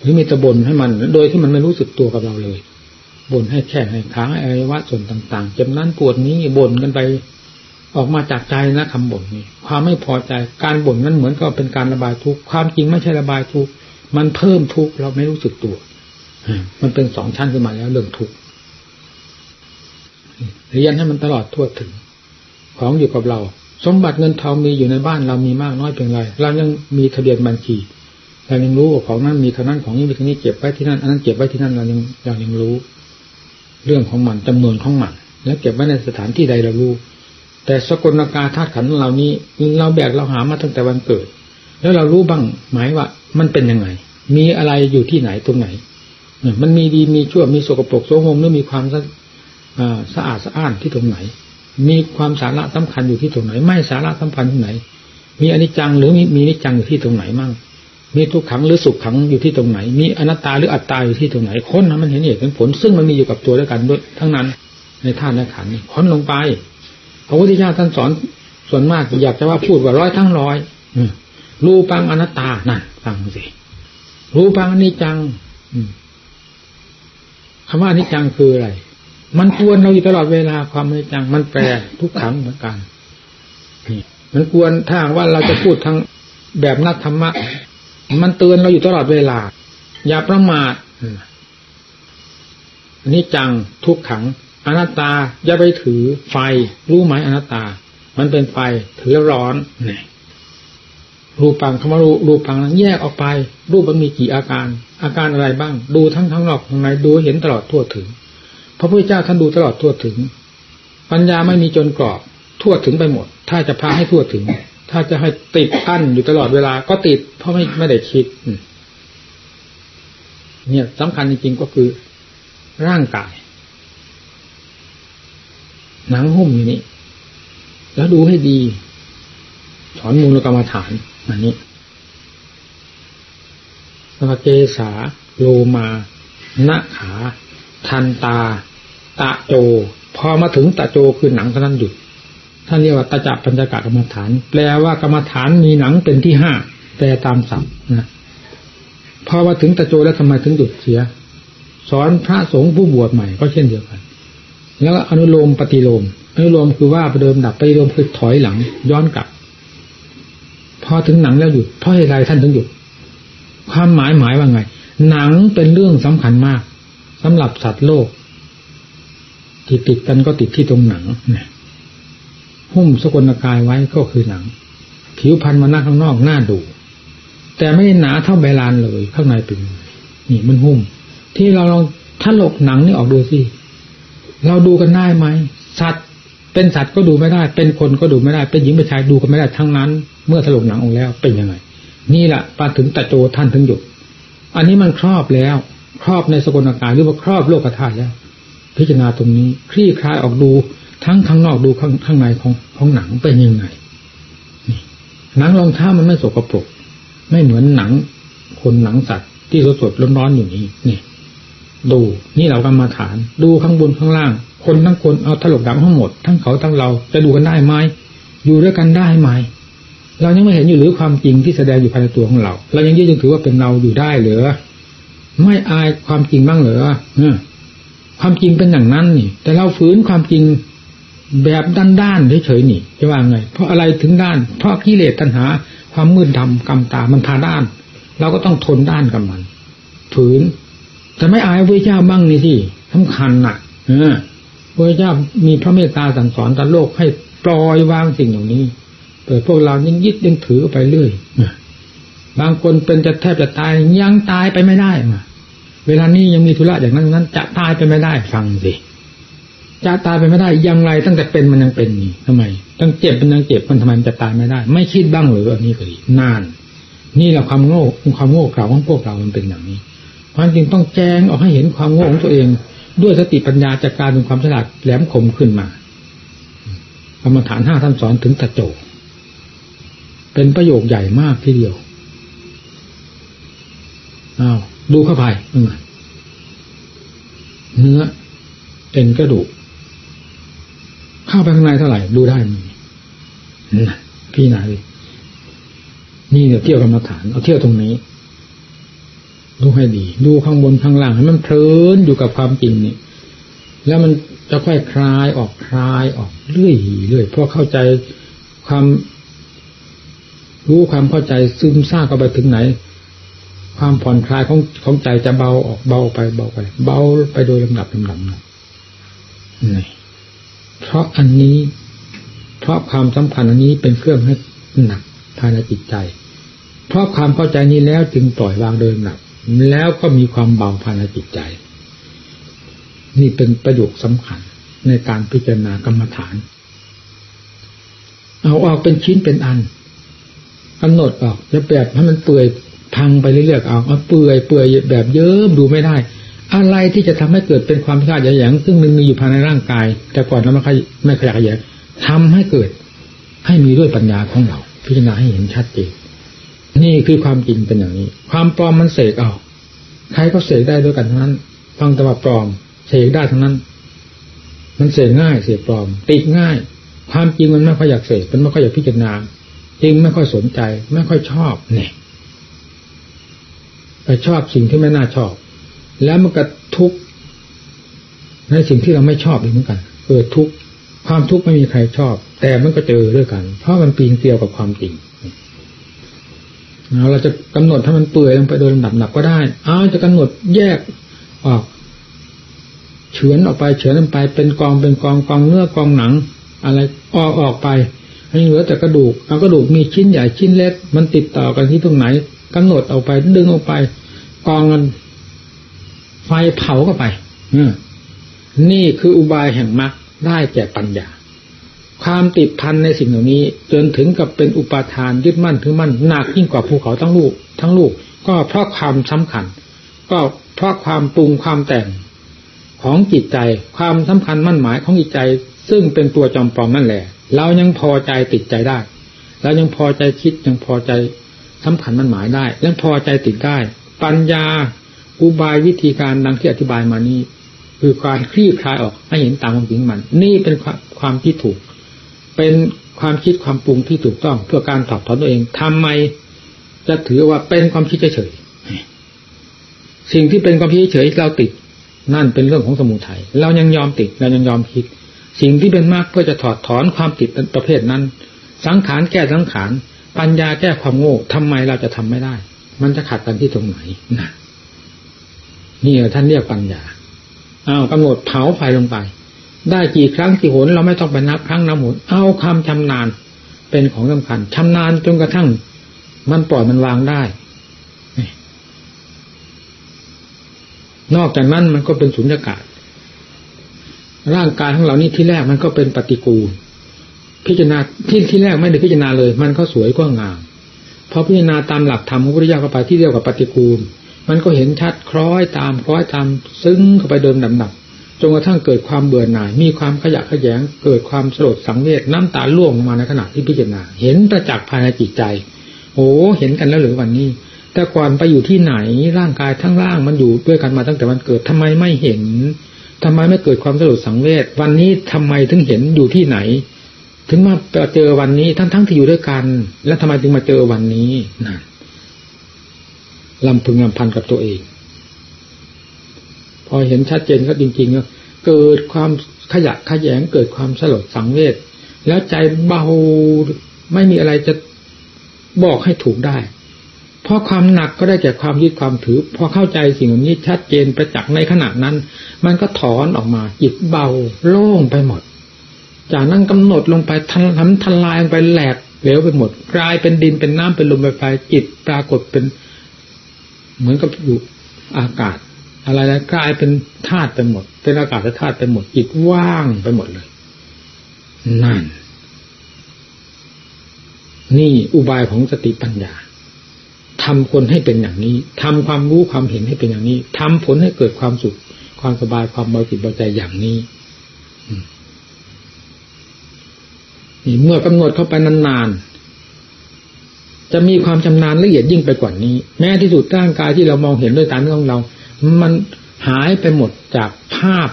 หรือมีต่บ่นให้มัน โดยที่มันไม่รู้สึกตัวกับเราเลย บ่นให้แข้งให้ขาให้อวัยวะส่วนต่างๆเจ็บนั้นปวดนี้บ่นกันไปออกมาจากใจนะคำบ่นนี้ ความไม่พอใจการบ่นนั้นเหมือนกับเป็นการระบายทุกข์ความจริงไม่ใช่ระบายทุกข์มันเพิ่มทุกข์เราไม่รู้สึกตัวมันเป็นสองชั้นขึ้นมาแล้วเรื่องทุกข์เรียนให้มันตลอดทั่วถึง ของอยู่กับเรา สมบัติเงินทองมีอยู่ในบ้านเรามีมากน้อยเพียงไรเรายังมีทะเบียนบัญชีเรายังรู้ว่าของนั้นมีเท่านั้นของนี้มีเท่านี้เก็บไว้ที่นั่นอันนั้นเก็บไว้ที่นั่นเรายังเรายังรู้ เรื่องของมันจำนวนของมัน และเก็บไว้ในสถานที่ใดเรารู้ แต่สกลนากาธาตุขันธ์เหล่านี้ เราแบกเราหามาตั้งแต่วันเกิด แล้วเรารู้บ้างหมายว่า มันเป็นยังไง มีอะไรอยู่ที่ไหนตรงไหน มันมีดีมีชั่วมีสกปรกโสมมหรือมีความสะอาดสะอ้านที่ตรงไหน มีความสาระสำคัญอยู่ที่ตรงไหน ไม่สาระสำคัญที่ไหน มีอนิจจังหรือมีมีนิจจังอยู่ที่ตรงไหนมั่ง มีทุกขังหรือสุขขังอยู่ที่ตรงไหน มีอนัตตาหรืออัตตาอยู่ที่ตรงไหนค้นนะมันเห็นเหตุเห็นผล ซึ่งมันมีอยู่กับตัวด้วยกันด้วยทั้งนั้น ในธาตุและขันธ์ค้นลงไปพระพุทธเจ้าท่านสอนส่วนมากอยากจะว่าพูดว่าร้อยทั้งร้อยรูปังอนัตตานั่นฟังสิรูปังอนิจจังคำว่าอนิจจังคืออะไร มันควรเราอยู่ตลอดเวลาความอนิจจัง มันแปรทุกขังเหมือนกันมันควรถ้าว่าเราจะพูดทางแบบนักธรรมะ มันเตือนเราอยู่ตลอดเวลา อย่าประมาทอันนี้จังทุกขังอนัตตาอย่าไปถือไฟ รู้ไหมอนัตตา มันเป็นไฟถือร้อนนี่รูปังคำว่ารูรูปังนั้นแยกออกไป รูปมันมีกี่อาการ อาการอะไรบ้าง ดูทั้งทั้งนอกทั้งในดูเห็นตลอดทั่วถึงพระพุทธเจ้าท่านดูตลอดทั่วถึง ปัญญาไม่มีจนกรอบ ทั่วถึงไปหมด ถ้าจะพาให้ทั่วถึง ถ้าจะให้ติดอั้นอยู่ตลอดเวลาก็ติด เพราะไม่ไม่ได้คิด เนี่ยสำคัญจริงๆก็คือ ร่างกาย หนังหุ้มอยู่นี่ แล้วดูให้ดีสอนมูลกรรมฐานอันนี้สมเกษาโลมานาขา ทันตา ตะโจ พอมาถึงตะโจคือหนังเท่านั้นหยุด ท่านเรียกว่าตาจับปัญจกะกรรมฐาน แปลว่ากรรมฐานมีหนังเป็นที่ห้าแปลตามศัพท์นะพอมาถึงตะโจแล้วทำไมถึงหยุดเสีย สอนพระสงฆ์ผู้บวชใหม่ก็เช่นเดียวกัน แล้วอนุโลมปฏิโลมอนุโลมคือว่าประเดิมดับปฏิโลมคือถอยหลัง ย้อนกลับ พอถึงหนังแล้วหยุดเพราะอะไรท่านถึงหยุด ความหมายหมายว่าไง หนังเป็นเรื่องสำคัญมากสำหรับสัตว์โลกที่ติดกันก็ติดที่ตรงหนังเนี่ย หุ้มสกลกายไว้ก็คือหนัง ผิวพันธุ์มาหน้าข้างนอกหน้าดู แต่ไม่หนาเท่าใบลานเลยข้างในเป็นนี่มันหุ้ม ที่เราลองถ้าหลกหนังนี่ออกดูสิเราดูกันได้ไหมสัตว์เป็นสัตว์ก็ดูไม่ได้ เป็นคนก็ดูไม่ได้ เป็นหญิงเป็นชายดูกันไม่ได้ทั้งนั้น เมื่อถลกหนังออกแล้วเป็นยังไง นี่แหละปาถึงตะโจท่านถึงหยุดอันนี้มันครอบแล้ว ครอบในสกลกายหรือว่าครอบโลกธาตุแล้ว พิจารณาตรงนี้ คลี่คลายออกดู ทั้งข้างนอกดูข้างข้างในของของหนังเป็นยังไงหนังรองเท้ามันไม่สกปรกไม่เหมือนหนัง คนหนังสัตว์ที่สดสดร้อนๆอนอยู่นี้นี่ดูนี่เรากำมาฐาน ดูข้างบนข้างล่าง คนทั้งคนเอาถลกดำทั้งหมด ทั้งเขาทั้งเราจะดูกันได้ไหมอยู่ด้วยกันได้ไหมเรายังไม่เห็นอยู่หรือความจริงที่แสดงอยู่ภายในตัวของเรา เรายังยึดยังถือว่าเป็นเราอยู่ได้หรือไม่อายความจริงบ้างเหรอความจริงเป็นอย่างนั้นนี่ แต่เราฝืนความจริง แบบด้านๆเฉยๆนี่จะว่าไง เพราะอะไรถึงด้าน เพราะกิเลสตัณหา ความมืดดำกำตามันพาด้าน เราก็ต้องทนด้านกับมัน ฝืน แต่ไม่อายพระเจ้าบ้างนี่ที่สำคัญน่ะ เออพระเจ้ามีพระเมตตาสั่งสอนต่อโลกให้ปล่อยวางสิ่งเหล่านี้เปิดพวกเรายังยึดยังถือไปเรื่อยบางคนเป็นจะแทบจะตายยังตายไปไม่ได้เวลานี้ยังมีธุระอย่างนั้นนั้นจะตายไปไม่ได้ฟังสิ จะตายไปไม่ได้ยังไรตั้งแต่เป็นมันยังเป็นนี่ทำไม ตั้งเจ็บมันยังเจ็บมันทำไมมันจะตายไม่ได้ ไม่คิดบ้างหรืออันนี้ก็ดีนาน นี่แหละความโง่ความโง่เก่าของพวกเรามันเป็นอย่างนี้ความจริงต้องแจ้งออกให้เห็นความโง่ของตัวเอง ด้วยสติปัญญาจากการเป็นความฉลาดแหลมคมขึ้นมากรรมฐานห้าท่านสอนถึงตะโจเป็นประโยคใหญ่มากทีเดียวอ้าวดูเข้าไปเนื้อเป็นกระดูก เข้าไปข้างในเท่าไหร่ดูได้พี่นาเลยนี่เนี่ยเที่ยวกรรมฐานเอาเที่ยวตรงนี้ดูให้ดี ดูข้างบนข้างล่างให้มันเพลินอยู่กับความจริงนี่แล้วมันจะค่อยคลายออกคลายออกเรื่อยเรื่อยเพราะเข้าใจความรู้ความเข้าใจซึมซาบเข้าไปถึงไหน ความผ่อนคลายของของใจจะเบาออกเบาไปเบาไป เบาไปโดยลำดับลำดับนะนี่ เพราะอันนี้ เพราะความสัมพันธ์อันนี้เป็นเครื่องให้หนักภายในจิตใจ เพราะความเข้าใจนี้แล้วจึงปล่อยวางโดยหนัก แล้วก็มีความเบาภายในจิตใจ นี่เป็นประโยคสำคัญในการพิจารณากรรมฐาน เอาออกเป็นชิ้นเป็นอันกำหนดออกจะแบบให้มันเปื่อยพังไปเรื่อยๆเอาเอาเปื่อยเปื่อยแบบเยิ้มดูไม่ได้ อะไรที่จะทำให้เกิดเป็นความพิฆาตอย่างซึ่งมันมีอยู่ภายในร่างกาย แต่ก่อนเราไม่ค่อยไม่ขยักขยงทำให้เกิดให้มีด้วยปัญญาของเรา พิจารณาให้เห็นชัดเจนนี่คือความจริงเป็นอย่างนี้ ความปลอมมันเสกเอาใครก็เสกได้ด้วยกันทั้งนั้น ฟังแต่ว่าปลอมเสกได้ทั้งนั้น มันเสกง่ายเสกปลอม ติดง่าย ความจริงมันไม่ค่อยอยากเสกมันไม่ค่อยอยากพิจารณาจริงไม่ค่อยสนใจ ไม่ค่อยชอบเนี่ยไปชอบสิ่งที่ไม่น่าชอบ แล้วมันก็ทุกข์ในสิ่งที่เราไม่ชอบอีกเหมือนกันเกิดทุกข์ความทุกข์ไม่มีใครชอบ แต่มันก็เจอด้วยกัน เพราะมันปีนเกลียวกับความจริงเราจะกำหนดถ้ามันเปื่อยลงไปโดยลำดับหนักก็ได้เอาจะกำหนดแยกออกเฉือนออกไปเฉือนไป เป็นกองเป็นกองกองเนื้อกองหนัง อะไรออกออกไปให้เหลือแต่กระดูกเอากระดูกมีชิ้นใหญ่ชิ้นเล็ก มันติดต่อกันที่ตรงไหนกำหนดออกไปดึงออกไป กองกัน ไฟเผาเข้าไปนี่คืออุบายแห่งมรรคได้แก่ปัญญา ความติดพันในสิ่งเหล่านี้ จนถึงกับเป็นอุปาทานยึดมั่นถือมั่นหนักยิ่งกว่าภูเขาทั้งลูก ทั้งลูก ก็เพราะความสำคัญ ก็เพราะความปรุงความแต่งของจิตใจความสำคัญมั่นหมายของจิตใจ ซึ่งเป็นตัวจอมปลอมนั่นแหละ เรายังพอใจติดใจได้เรายังพอใจคิดยังพอใจสำคัญมันหมายได้ยังพอใจติดได้ ปัญญา อุบายวิธีการดังที่อธิบายมานี้ คือการคลี่คลายออกให้เห็นตามความจริงมัน นี่เป็นความที่ถูก เป็นความคิดความปรุงที่ถูกต้อง เพื่อการตอบถอนตัวเองทำไมจะถือว่าเป็นความคิดเฉยสิ่งที่เป็นความคิดเฉยเราติด นั่นเป็นเรื่องของสมุทัยเรายังยอมติดเรายังยอมคิด สิ่งที่เป็นมากเพื่อจะถอดถอนความติดประเภทนั้น สังขารแก้สังขารปัญญาแก้ความโง่ทำไมเราจะทำไม่ได้ มันจะขัดกันที่ตรงไหนนะ นี่ท่านเรียกปัญญาเอากำหนดเผาไฟลงไป ได้กี่ครั้งกี่หนเราไม่ต้องไปนับครั้งนับหนเอาความชำนาญเป็นของสำคัญชำนาญจนกระทั่ง มันปล่อยมันวางได้ นอกจากนั้นมันก็เป็นสุญญากาศ ร่างกายของเรานี่ที่แรกมันก็เป็นปฏิกูล พิจารณาที่ที่แรกไม่ได้พิจารณาเลย มันก็สวยก็งามพอพิจารณาตามหลักธรรมของพุทธิยาเข้าไปที่เรียกว่าปฏิกูล มันก็เห็นชัดคล้อยตามคล้อยตามซึ้งเข้าไปเดิมดำดับจนกระทั่งเกิดความเบื่อหน่าย มีความขยะขยง เกิดความสลดสังเวชน้ำตาล่วงมาในขณะที่พิจารณา เห็นประจักษ์ภายในจิตใจโอ้เห็นกันแล้วหรือวันนี้ แต่ก่อนไปอยู่ที่ไหนร่างกายทั้งร่างมันอยู่ด้วยกันมาตั้งแต่วันเกิดทำไมไม่เห็นทำไมไม่เกิดความสลดสังเวชวันนี้ทำไมถึงเห็นอยู่ที่ไหน ถึงมาเจอวันนี้ทั้งทั้งที่อยู่ด้วยกัน แล้วทำไมถึงมาเจอวันนี้นะ ลำพึงลำพันกับตัวเอง พอเห็นชัดเจนก็จริงๆก็เกิดความขยะขยแงเกิดความสลดสังเวชแล้วใจเบาไม่มีอะไรจะบอกให้ถูกได้ เพราะความหนักก็ได้แก่ความยึดความถือ พอเข้าใจสิ่งนี้ชัดเจนประจักษ์ในขณะนั้น มันก็ถอนออกมาจิตเบาโล่งไปหมด จากนั้นกำหนดลงไปทันทำทลายไปแหลกเหลวไปหมด กลายเป็นดินเป็นน้ำเป็นลมเป็นไฟจิตปรากฏเป็น เหมือนกับอยู่อากาศ อะไรแล้วกลายเป็นธาตุไปหมด เป็นอากาศธาตุไปหมดจิตว่างไปหมดเลย นั่น นี่อุบายของสติปัญญาทำคนให้เป็นอย่างนี้ทำความรู้ความเห็นให้เป็นอย่างนี้ทำผลให้เกิดความสุข ความสบายความเบาจิตเบาใจอย่างนี้นี่เมื่อกำหนดเข้าไปนานๆ จะมีความชำนาญละเอียดยิ่งไปกว่านี้ แม้ที่สุดร่างกายที่เรามองเห็นด้วยตาเนื้อของเรา มันหายไปหมดจากภาพ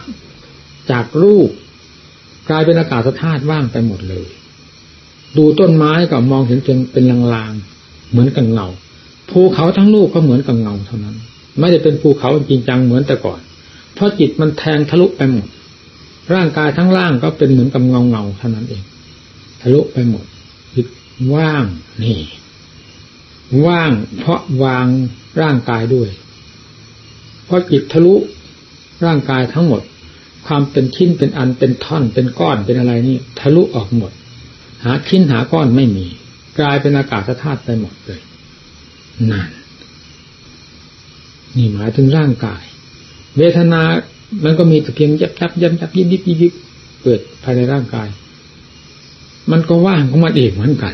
จากรูป กลายเป็นอากาศธาตุว่างไปหมดเลย ดูต้นไม้ก็มองเห็นเพียงเป็นลางๆเหมือนกับเงาภูเขาทั้งลูกก็เหมือนกับเงาเท่านั้น ไม่ได้เป็นภูเขาจริงจังเหมือนแต่ก่อน เพราะจิตมันแทงทะลุไปหมดร่างกายทั้งล่างก็เป็นเหมือนกับเงาเงาเท่านั้นเอง ทะลุไปหมดว่างนี่ ว่างเพราะวางร่างกายด้วย เพราะจิตทะลุร่างกายทั้งหมด ความเป็นชิ้นเป็นอันเป็นท่อนเป็นก้อนเป็นอะไรนี่ ทะลุออกหมด หาชิ้นหาก้อนไม่มี กลายเป็นอากาศธาตุไปหมดเลยนั่นนี่หมายถึงร่างกาย เวทนามันก็มีแต่เพียงยับยับยับยับยิบยิบยิบยิบเกิดภายในร่างกาย มันก็ว่างของมันเองเหมือนกัน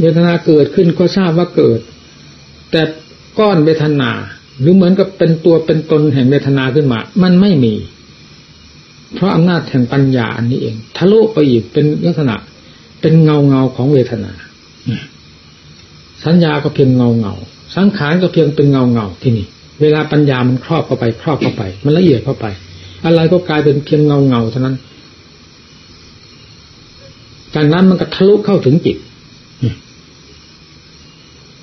เวทนาเกิดขึ้นก็ทราบว่าเกิด แต่ก้อนเวทนา หรือเหมือนกับเป็นตัวเป็นตนแห่งเวทนาขึ้นมา มันไม่มี เพราะอำนาจแห่งปัญญาอันนี้เอง ทะลุไปอีกเป็นลักษณะ เป็นเงาเงาของเวทนา สัญญาก็เพียงเงาเงาสังขารก็เพียงเป็นเงาเงาที่นี่ เวลาปัญญามันครอบเข้าไป ครอบเข้าไป มันละเอียดเข้าไป อะไรก็กลายเป็นเพียงเงาเงาเท่านั้นจากนั้นมันก็ทะลุเข้าถึงจิต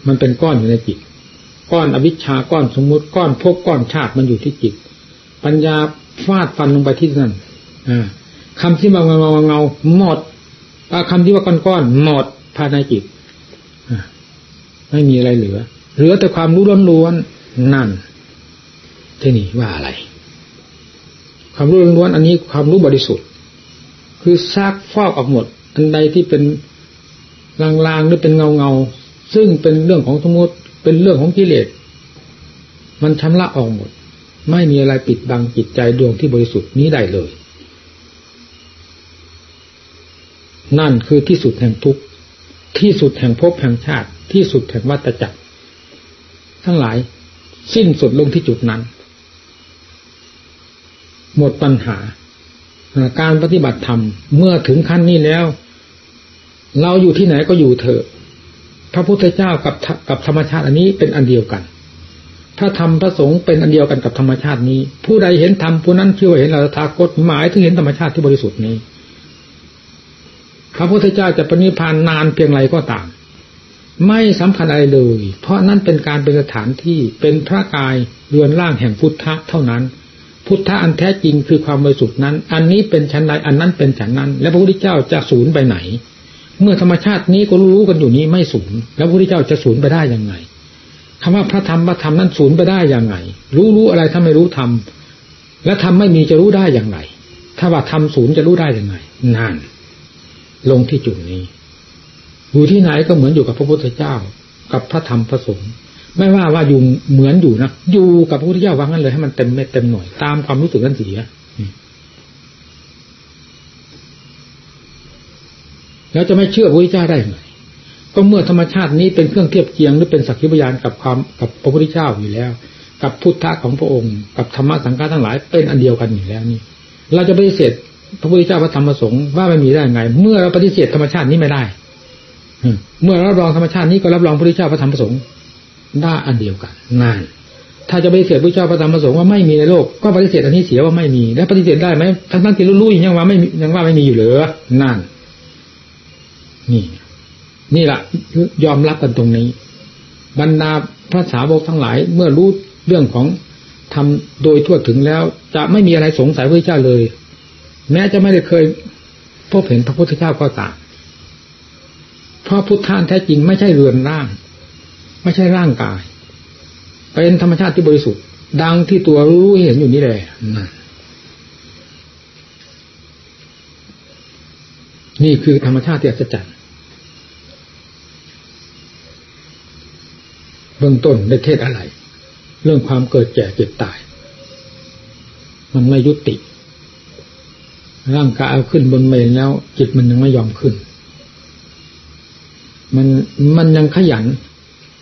มันเป็นก้อนอยู่ในจิต ก้อนอวิชชาก้อนสมมุติก้อนพวกก้อนชาติมันอยู่ที่จิต ปัญญาฟาดฟันลงไปที่นั่นคำที่มาเงาเงาหมดคำที่ว่าก้อนก้อนหมดภายในจิตไม่มีอะไรเหลือ เหลือแต่ความรู้ล้วนๆนั่นที่นี่ว่าอะไร ความรู้ล้วนๆอันนี้ความรู้บริสุทธิ์ คือซากฟอกออกหมด อันใดที่เป็นลางๆหรือเป็นเงาๆ ซึ่งเป็นเรื่องของสมมติเป็นเรื่องของกิเลสมันชำระออกหมด ไม่มีอะไรปิดบังจิตใจดวงที่บริสุทธิ์นี้ได้เลย นั่นคือที่สุดแห่งทุกข์ที่สุดแห่งภพแห่งชาติ ที่สุดแห่งวัฏจักร ทั้งหลาย สิ้นสุดลงที่จุดนั้น หมดปัญหา การปฏิบัติธรรม เมื่อถึงขั้นนี้แล้ว เราอยู่ที่ไหนก็อยู่เถอะ พระพุทธเจ้ากับกับธรรมชาติอันนี้เป็นอันเดียวกันถ้าธรรมพระสงฆ์เป็นอันเดียวกันกับธรรมชาตินี้ ผู้ใดเห็นธรรมผู้นั้นชื่อว่าเห็นเราทากฎหมายถึงเห็นธรรมชาติที่บริสุทธิ์นี้ พระพุทธเจ้าจะปณิพานนานเพียงไรก็ตาม ไม่สำคัญอะไรเลย เพราะนั่นเป็นการเป็นสถานที่เป็นพระกายเรือนร่างแห่งพุทธะเท่านั้น พุทธะอันแท้จริงคือความบริสุทธิ์นั้น อันนี้เป็นชั้นใดอันนั้นเป็นชั้นนั้น และพระพุทธเจ้าจะสูญไปไหน เมื่อธรรมชาตินี้ก็รู้กันอยู่นี้ไม่สูญแล้วพระพุทธเจ้าจะสูญไปได้ยังไงคำว่าพระธรรมพระธรรมนั้นสูญไปได้ยังไง รู้รู้อะไรถ้าไม่รู้ธรรมและธรรมไม่มีจะรู้ได้อย่างไร ถ้าว่าธรรมสูญจะรู้ได้ยังไงนั่นลงที่จุดนี้ อยู่ที่ไหนก็เหมือนอยู่กับพระพุทธเจ้า กับพระธรรมพระสงฆ์ไม่ว่าว่าอยู่เหมือนอยู่นะอยู่กับพระพุทธเจ้าว่างั้นเลยให้มันเต็มเม็ดเต็มหน่วยตามความรู้สึกนั้นเสีย แล้วจะไม่เชื่อพระพุทธเจ้าได้ไงก็เมื่อธรรมชาตินี้เป็นเครื่องเทียบเคียงหรือเป็นสักขีพยานกับความกับพระพุทธเจ้าอยู่แล้ว กับพุทธะของพระองค์ กับธรรมะสังฆาทั้งหลายเป็นอันเดียวกันอยู่แล้วนี่ เราจะปฏิเสธพระพุทธเจ้าพระธรรมพระสงฆ์ว่าไม่มีได้ไง เมื่อเราปฏิเสธธรรมชาตินี้ไม่ได้เมื่อรับรองธรรมชาตินี้ก็รับรองพระพุทธเจ้าพระธรรมพระสงฆ์ได้อันเดียวกันนั่นถ้าจะปฏิเสธพระเจ้าพระธรรมพระสงฆ์ว่าไม่มีในโลกก็ปฏิเสธอันนี้เสียว่าไม่มี แล้วปฏิเสธได้ไหมทั้งทั้งที่รู้ๆยังว่าไม่ยังว่าไม่มีอยู่เหรอนั่น นี่ นี่แหละยอมรับกันตรงนี้ บรรดาพระสาวกทั้งหลาย เมื่อรู้เรื่องของทำโดยทั่วถึงแล้ว จะไม่มีอะไรสงสัยพระเจ้าเลย แม้จะไม่ได้เคยพบเห็นพระพุทธเจ้าก็ตามเพราะพุทธานแท้จริงไม่ใช่เรือนร่าง ไม่ใช่ร่างกาย เป็นธรรมชาติที่บริสุทธิ์ ดังที่ตัวรู้เห็นอยู่นี่แหละนี่คือธรรมชาติที่อัศจรรย์ เบื้องต้นได้เทศอะไร เรื่องความเกิดแก่เจ็บตาย มันไม่ยุติ ร่างกายเอาขึ้นบนเมนแล้ว จิตมันยังไม่ยอมขึ้น มันมันยังขยัน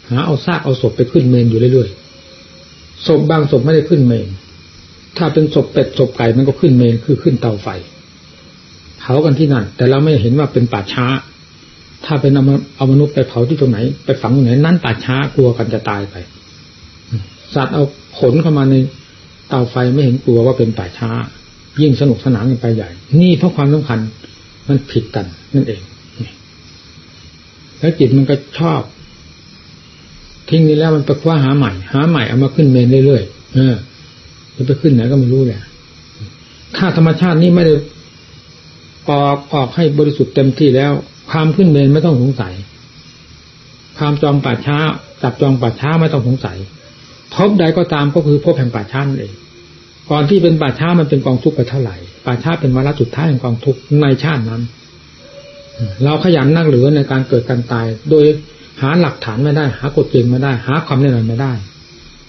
หาเอาซากเอาศพไปขึ้นเมนอยู่เรื่อยๆศพบางศพไม่ได้ขึ้นเมน ถ้าเป็นศพเป็ดศพไก่มันก็ขึ้นเมนคือขึ้นเตาไฟเผากันที่นั่น แต่เราไม่เห็นว่าเป็นป่าช้า ถ้าเป็นเอาเอามนุษย์ไปเผาที่ตรงไหน ไปฝังตรงไหน นั้นป่าช้ากลัวกันจะตายไปสัตว์เอาขนเข้ามาในเตาไฟไม่เห็นกลัวว่าเป็นป่าช้า ยิ่งสนุกสนานกันไปใหญ่ นี่เพราะความสำคัญมันผิดกันนั่นเองแล้วจิตมันก็ชอบ ทิ้งนี้แล้วมันไปคว้าหาใหม่ หาใหม่เอามาขึ้นเมนเรื่อยๆเออจะไปขึ้นไหนก็ไม่รู้เนี่ยถ้าธรรมชาตินี้ไม่ได้ออกออกให้บริสุทธิ์เต็มที่แล้ว ความขึ้นเมนไม่ต้องสงสัย ความจองป่าช้า จับจองป่าช้าไม่ต้องสงสัยพบใดก็ตามก็คือพบแห่งป่าช้านั่นเองก่อนที่เป็นป่าช้ามันเป็นกองทุกข์ไปเท่าไหร่ป่าช้าเป็นวาระสุดท้ายแห่งกองทุกข์ในชาตินั้น เราขยันนักหรือในการเกิดการตาย โดยหาหลักฐานไม่ได้ หากฎเกณฑ์ไม่ได้ หาความแน่นอนไม่ได้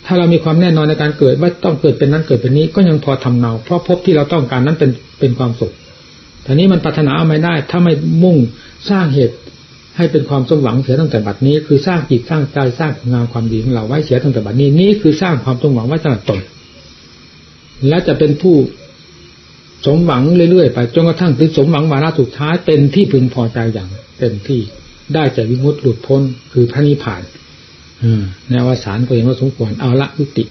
ถ้าเรามีความแน่นอนในการเกิดว่าต้องเกิดเป็นนั้นเกิดเป็นนี้ก็ยังพอทำเนาเพราะพบที่เราต้องการนั้นเป็นเป็นความสุข แต่นี้มันปรารถนาเอาไม่ได้ ถ้าไม่มุ่งสร้างเหตุให้เป็นความสมหวังเสียตั้งแต่บัดนี้ คือสร้างจิตสร้างใจสร้างงานความดีของเราไว้เสียตั้งแต่บัดนี้นี่คือสร้างความสมหวังไว้ตั้งแต่ต้นและจะเป็นผู้สมหวังเรื่อยๆไปจนกระทั่งถึงสมหวังวาระสุดท้ายเป็นที่พึงพอใจอย่างเต็มที่ได้จากวิมุตติหลุดพ้นคือพระนิพพานในอวสานก็เห็นว่าสมควรเอาละยุติ